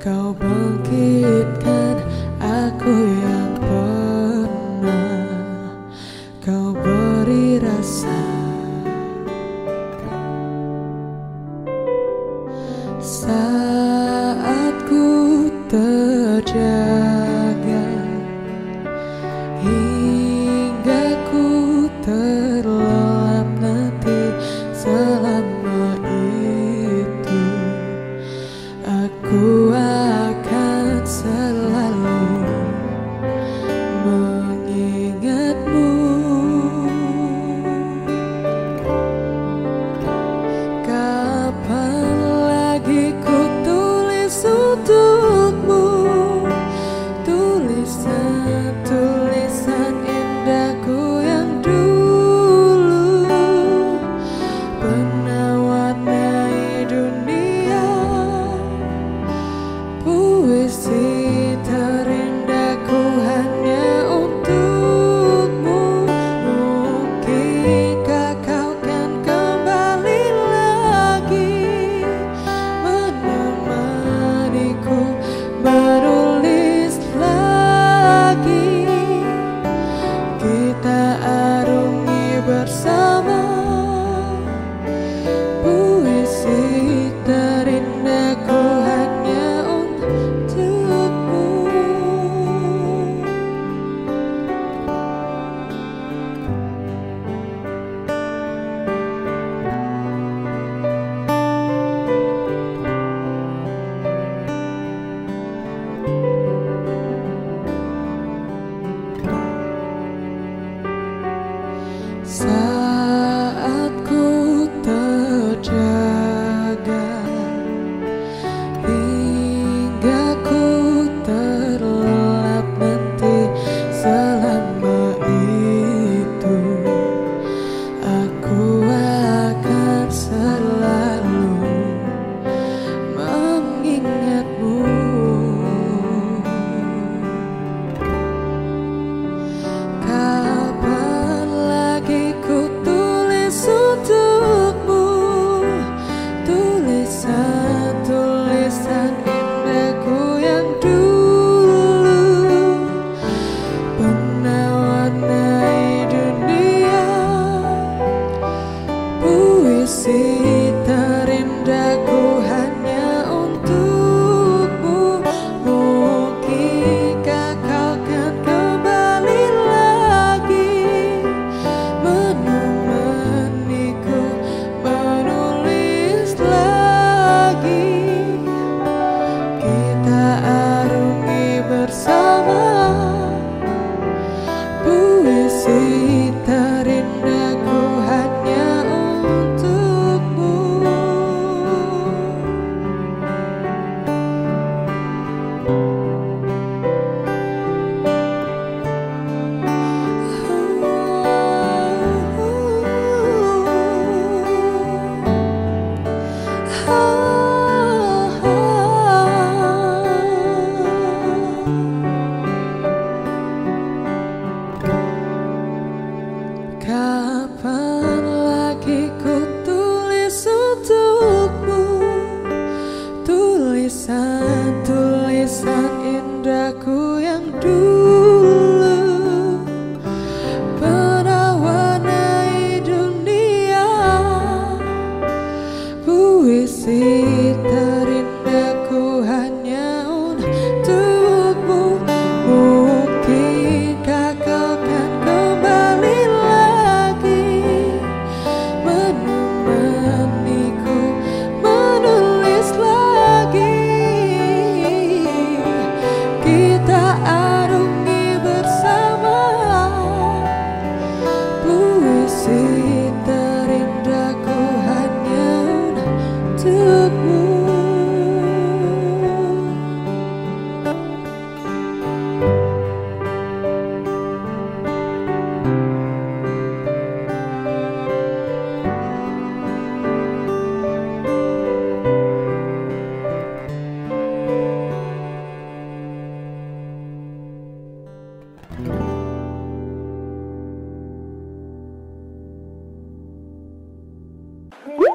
Kau bangkitkan Aku yang pernah. Kau beri rasa. Saat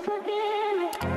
forgive me.